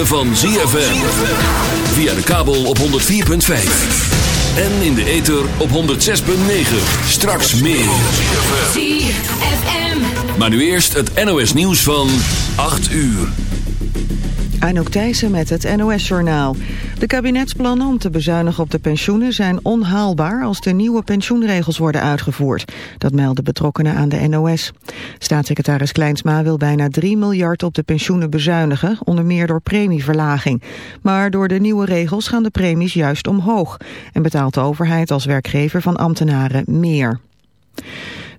ritme van ZFM. Via de kabel op 104.5. En in de ether op 106.9. Straks meer. ZFM. Maar nu eerst het NOS nieuws van 8 uur. Anouk Thijssen met het NOS-journaal. De kabinetsplannen om te bezuinigen op de pensioenen zijn onhaalbaar als de nieuwe pensioenregels worden uitgevoerd. Dat melden betrokkenen aan de NOS. Staatssecretaris Kleinsma wil bijna 3 miljard op de pensioenen bezuinigen, onder meer door premieverlaging. Maar door de nieuwe regels gaan de premies juist omhoog en betaalt de overheid als werkgever van ambtenaren meer.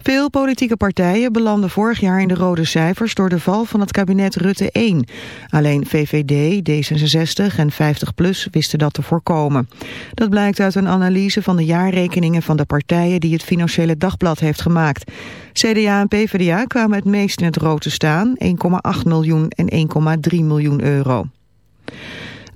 Veel politieke partijen belanden vorig jaar in de rode cijfers door de val van het kabinet Rutte 1. Alleen VVD, D66 en 50PLUS wisten dat te voorkomen. Dat blijkt uit een analyse van de jaarrekeningen van de partijen die het Financiële Dagblad heeft gemaakt. CDA en PvdA kwamen het meest in het rood te staan, 1,8 miljoen en 1,3 miljoen euro.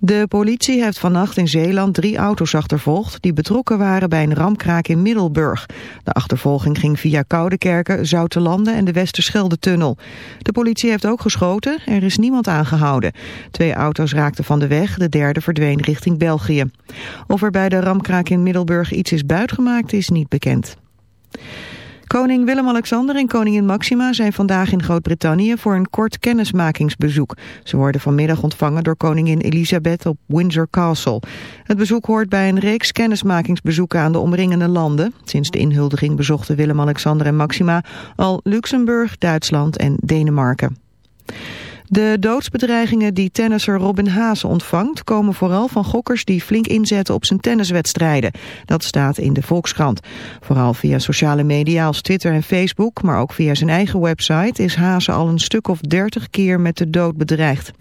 De politie heeft vannacht in Zeeland drie auto's achtervolgd... die betrokken waren bij een ramkraak in Middelburg. De achtervolging ging via Koudekerken, Zoutelanden en de Westerschelde-tunnel. De politie heeft ook geschoten, er is niemand aangehouden. Twee auto's raakten van de weg, de derde verdween richting België. Of er bij de ramkraak in Middelburg iets is buitgemaakt is niet bekend. Koning Willem-Alexander en koningin Maxima zijn vandaag in Groot-Brittannië voor een kort kennismakingsbezoek. Ze worden vanmiddag ontvangen door koningin Elisabeth op Windsor Castle. Het bezoek hoort bij een reeks kennismakingsbezoeken aan de omringende landen. Sinds de inhuldiging bezochten Willem-Alexander en Maxima al Luxemburg, Duitsland en Denemarken. De doodsbedreigingen die tennisser Robin Haase ontvangt... komen vooral van gokkers die flink inzetten op zijn tenniswedstrijden. Dat staat in de Volkskrant. Vooral via sociale media als Twitter en Facebook... maar ook via zijn eigen website... is Haase al een stuk of dertig keer met de dood bedreigd.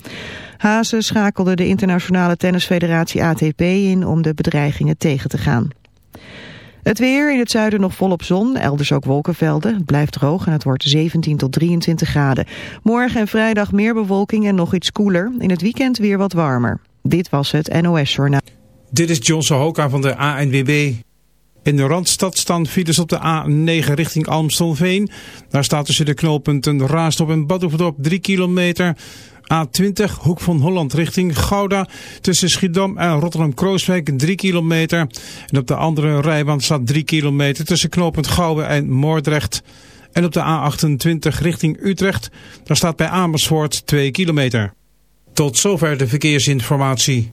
Haase schakelde de internationale tennisfederatie ATP in... om de bedreigingen tegen te gaan. Het weer, in het zuiden nog volop zon, elders ook wolkenvelden. Het blijft droog en het wordt 17 tot 23 graden. Morgen en vrijdag meer bewolking en nog iets koeler. In het weekend weer wat warmer. Dit was het NOS Journaal. Dit is John Sohoka van de ANWB. In de Randstad staan files op de A9 richting Almstelveen. Daar staat tussen de knooppunten Raastop en Badhoevedorp 3 kilometer... A20, Hoek van Holland richting Gouda. Tussen Schiedam en Rotterdam-Krooswijk 3 kilometer. En op de andere rijbaan staat 3 kilometer tussen knooppunt Gouwen en Moordrecht. En op de A28 richting Utrecht. Daar staat bij Amersfoort 2 kilometer. Tot zover de verkeersinformatie.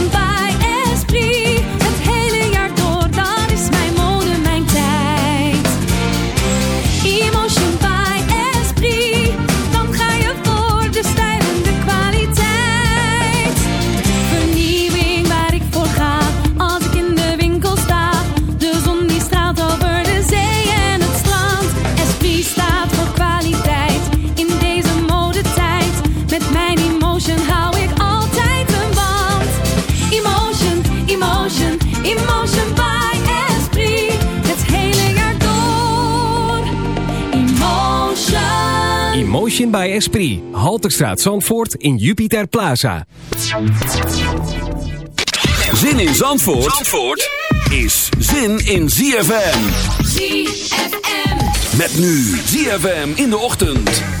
Motion by Esprit. Halterstraat Zandvoort in Jupiter Plaza. Zin in Zandvoort, is zin in ZFM. ZFM. Met nu ZFM in de ochtend.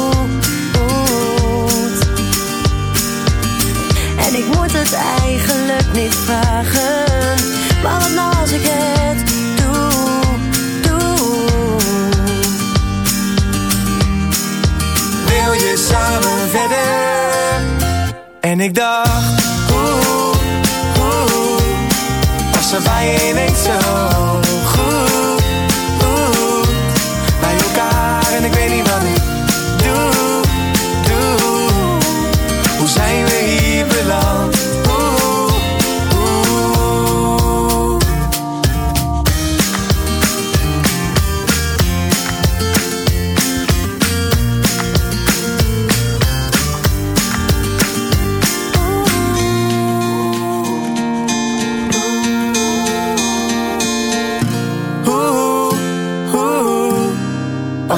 het eigenlijk niet vragen. Maar wat nou als ik het doe, doe? Wil je samen verder? En ik dacht, oeh, oeh, ze er bij je zo?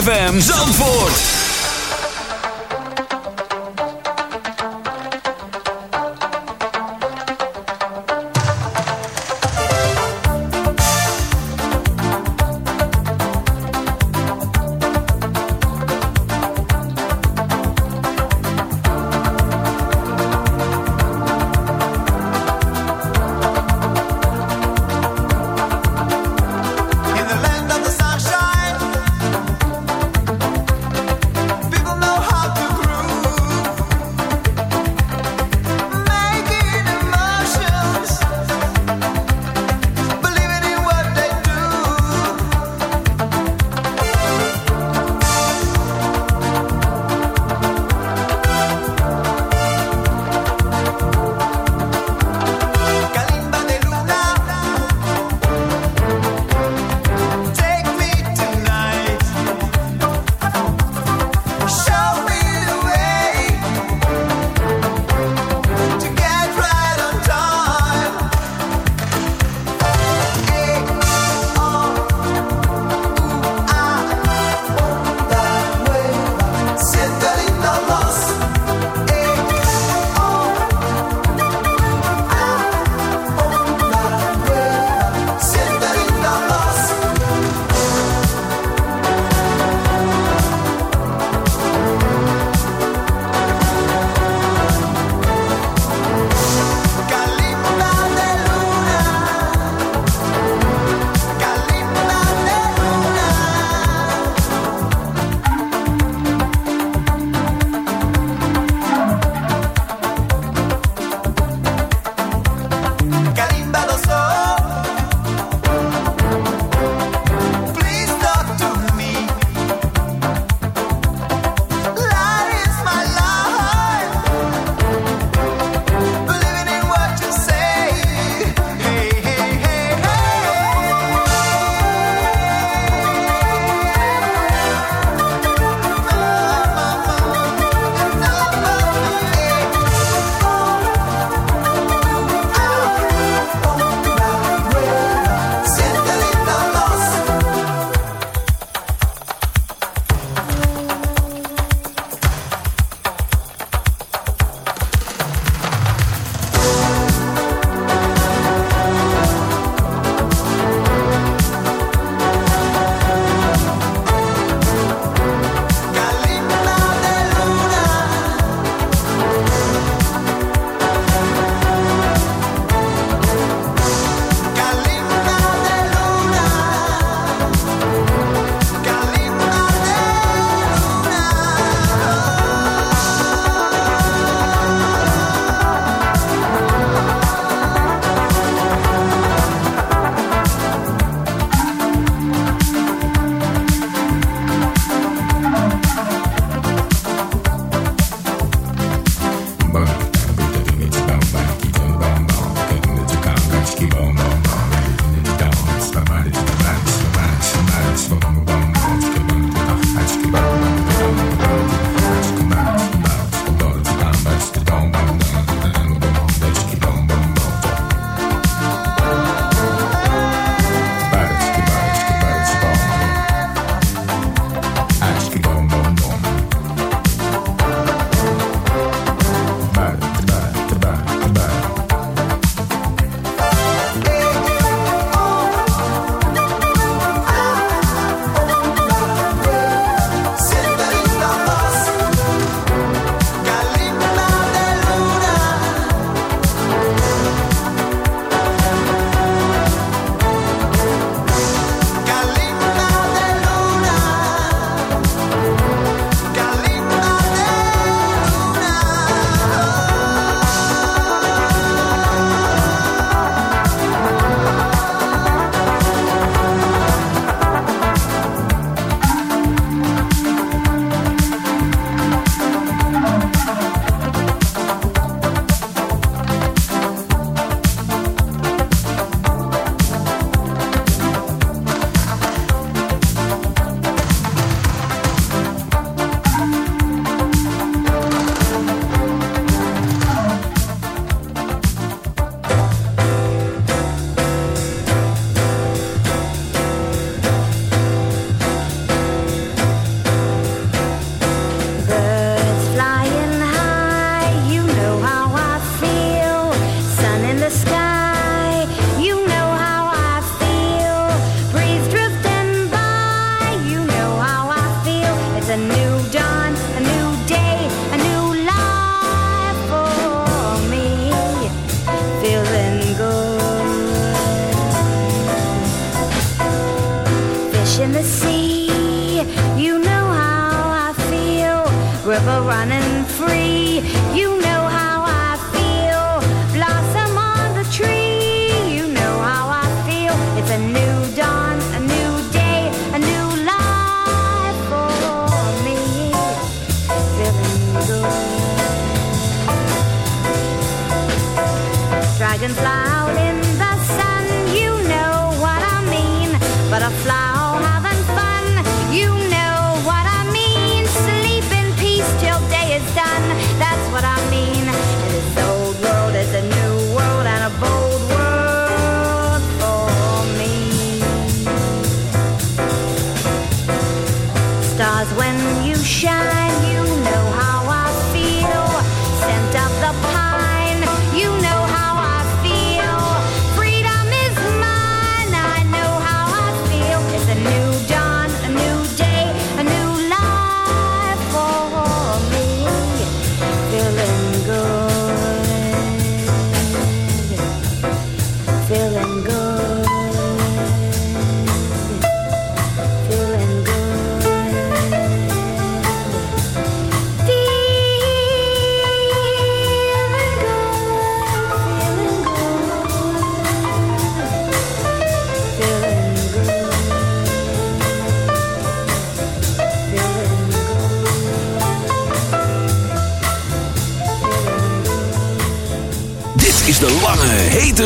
ZFM Zandvoort.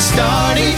started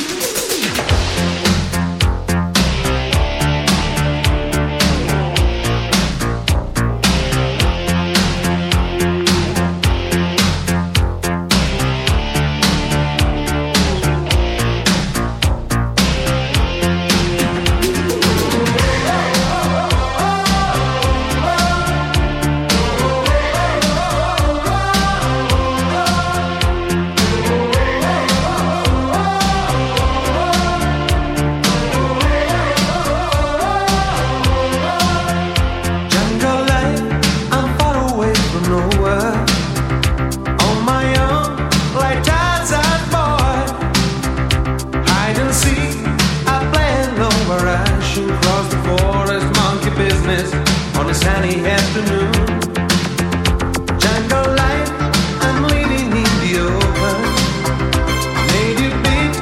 business on a sunny afternoon. Jungle life, I'm living in the open. Native beat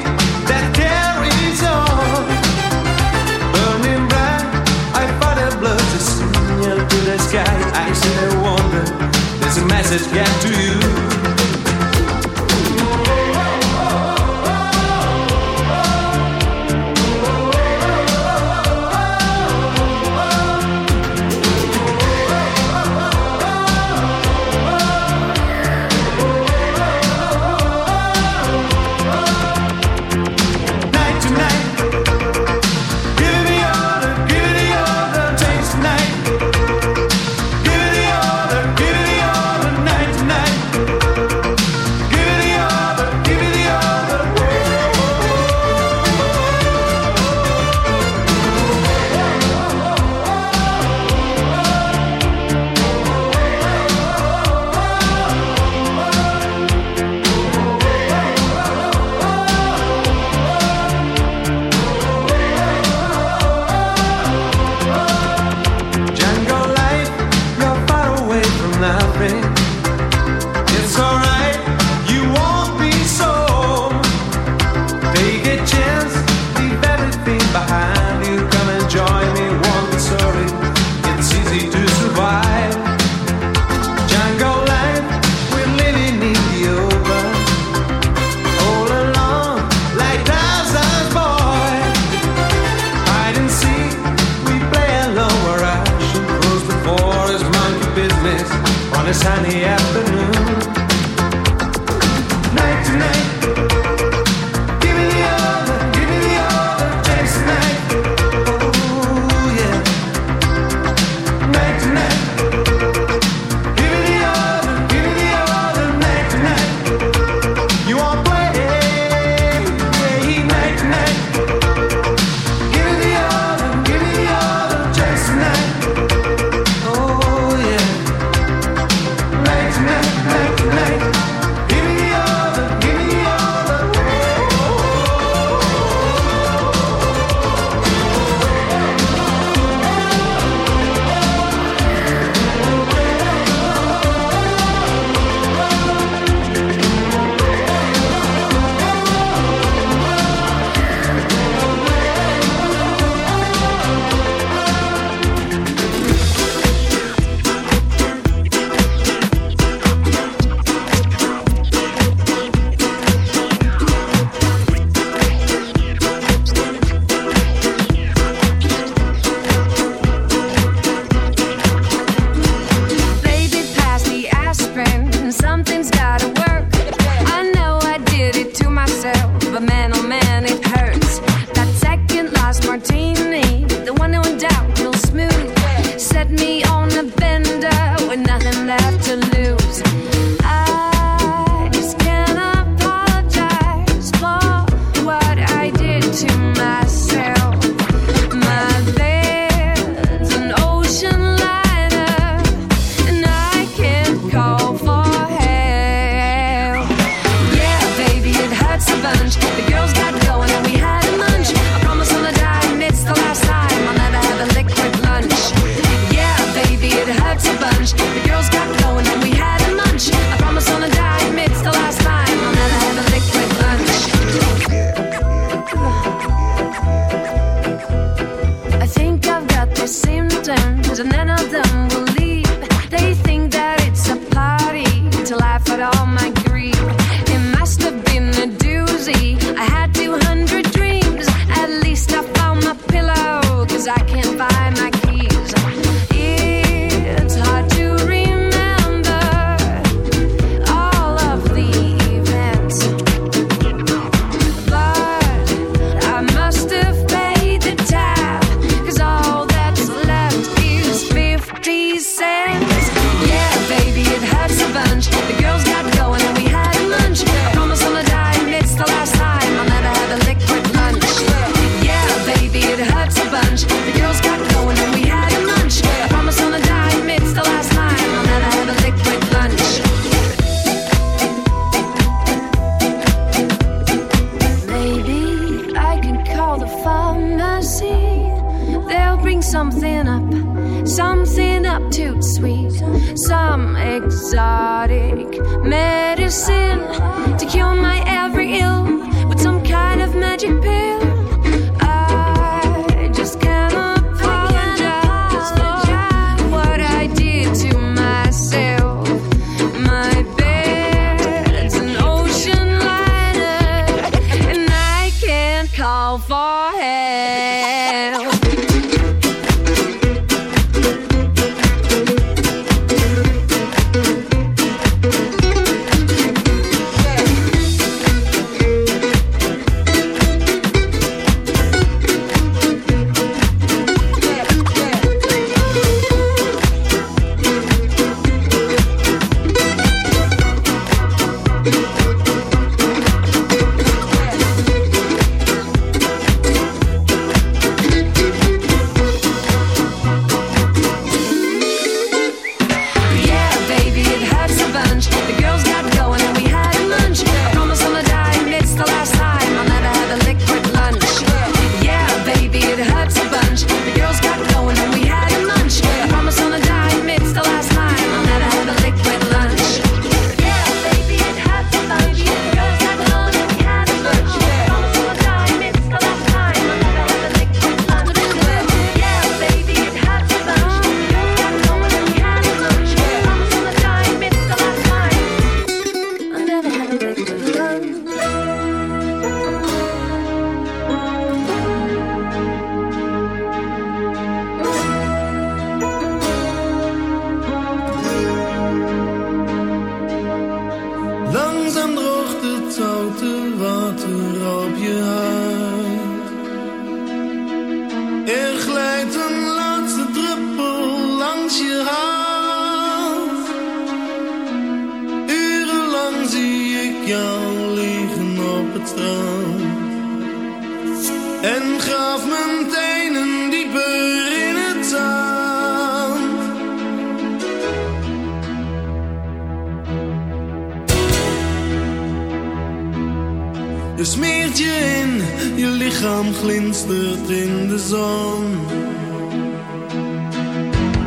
that carries on. Burning bright, I fought a blood to signal to the sky. I said, I wonder, there's a message get to you.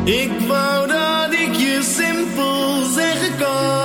Ik wou dat ik je simpel zeggen kan.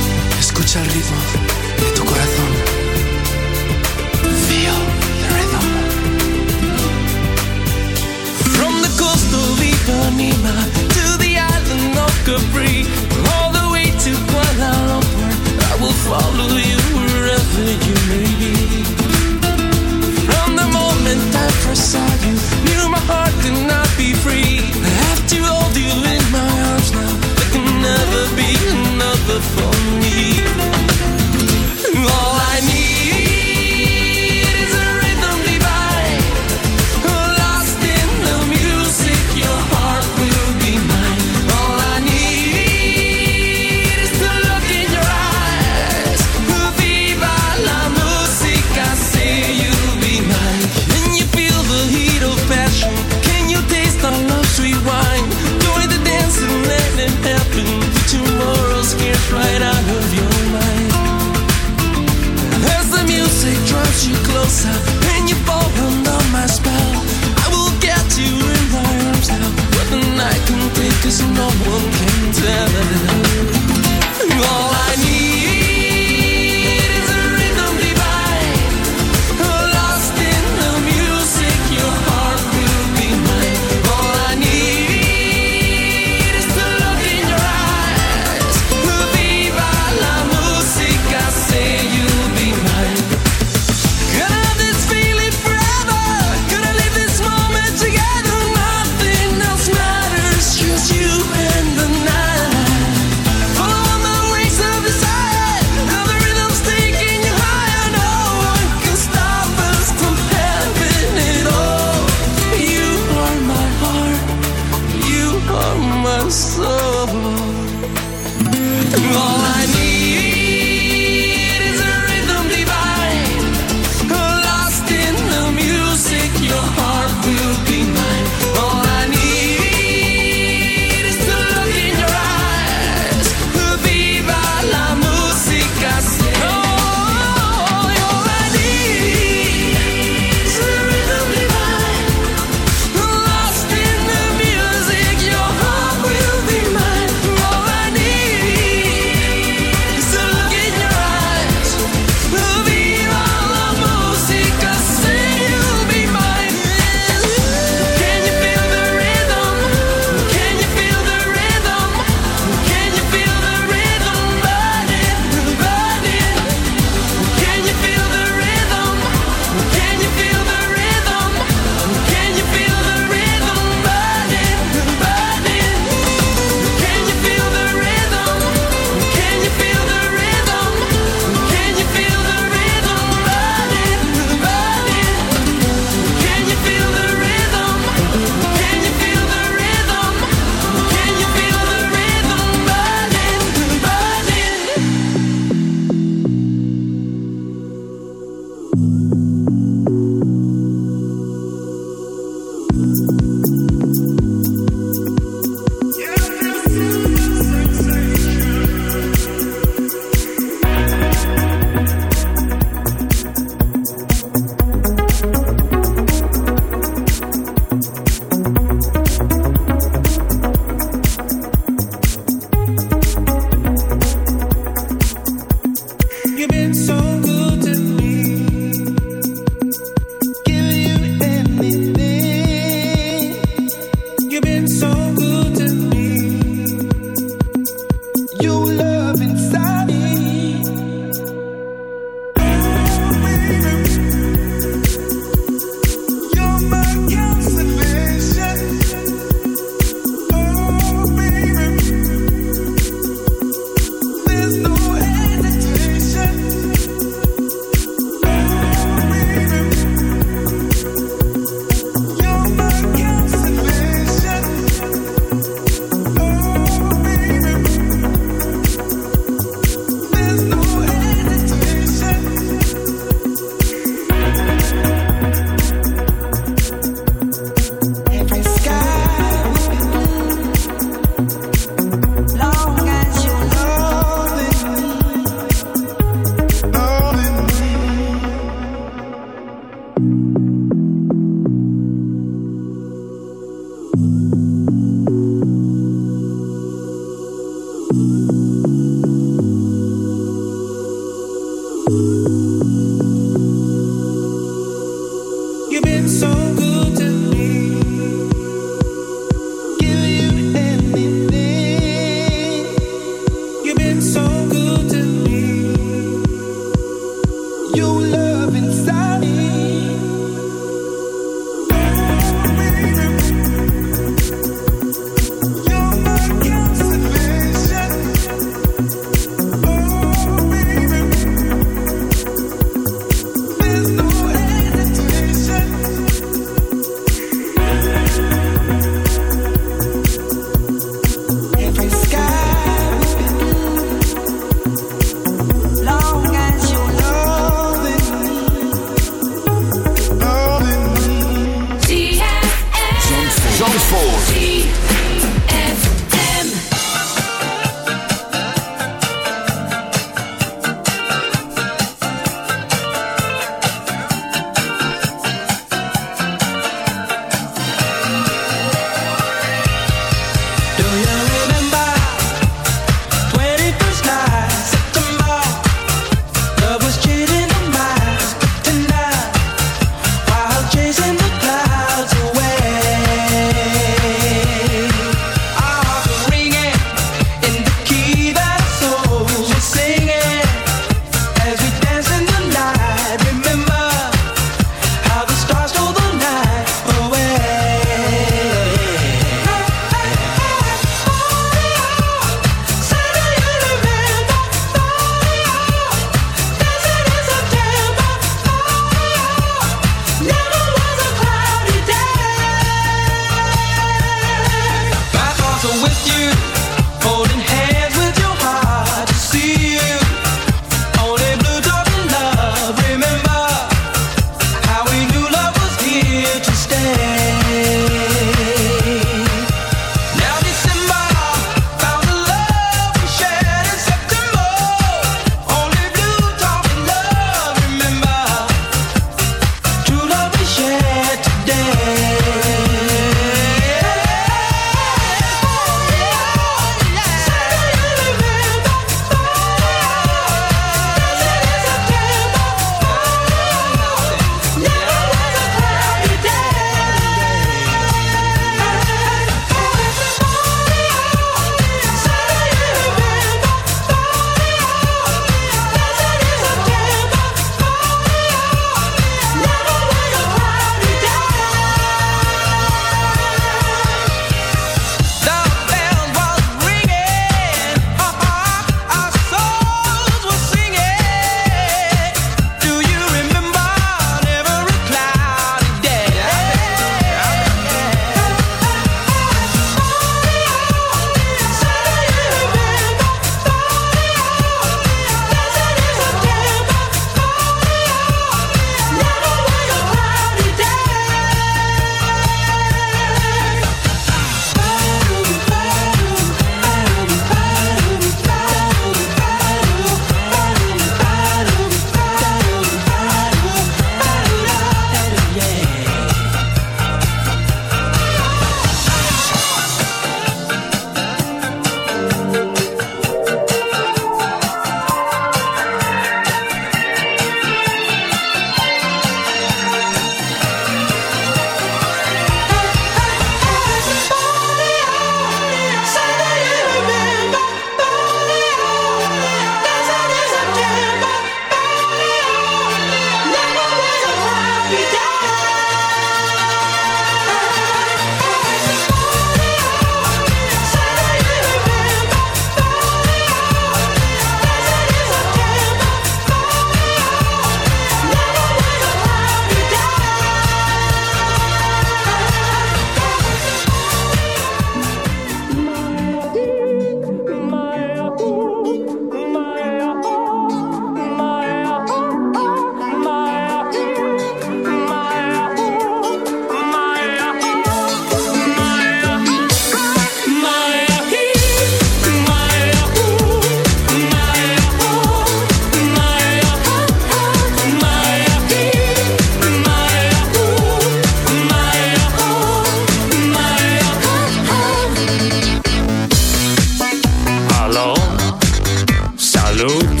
salut.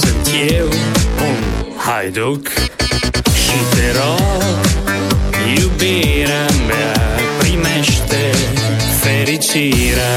Sunt eu, un haiduc. Și te rog, iubirea mea Primește fericirea.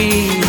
free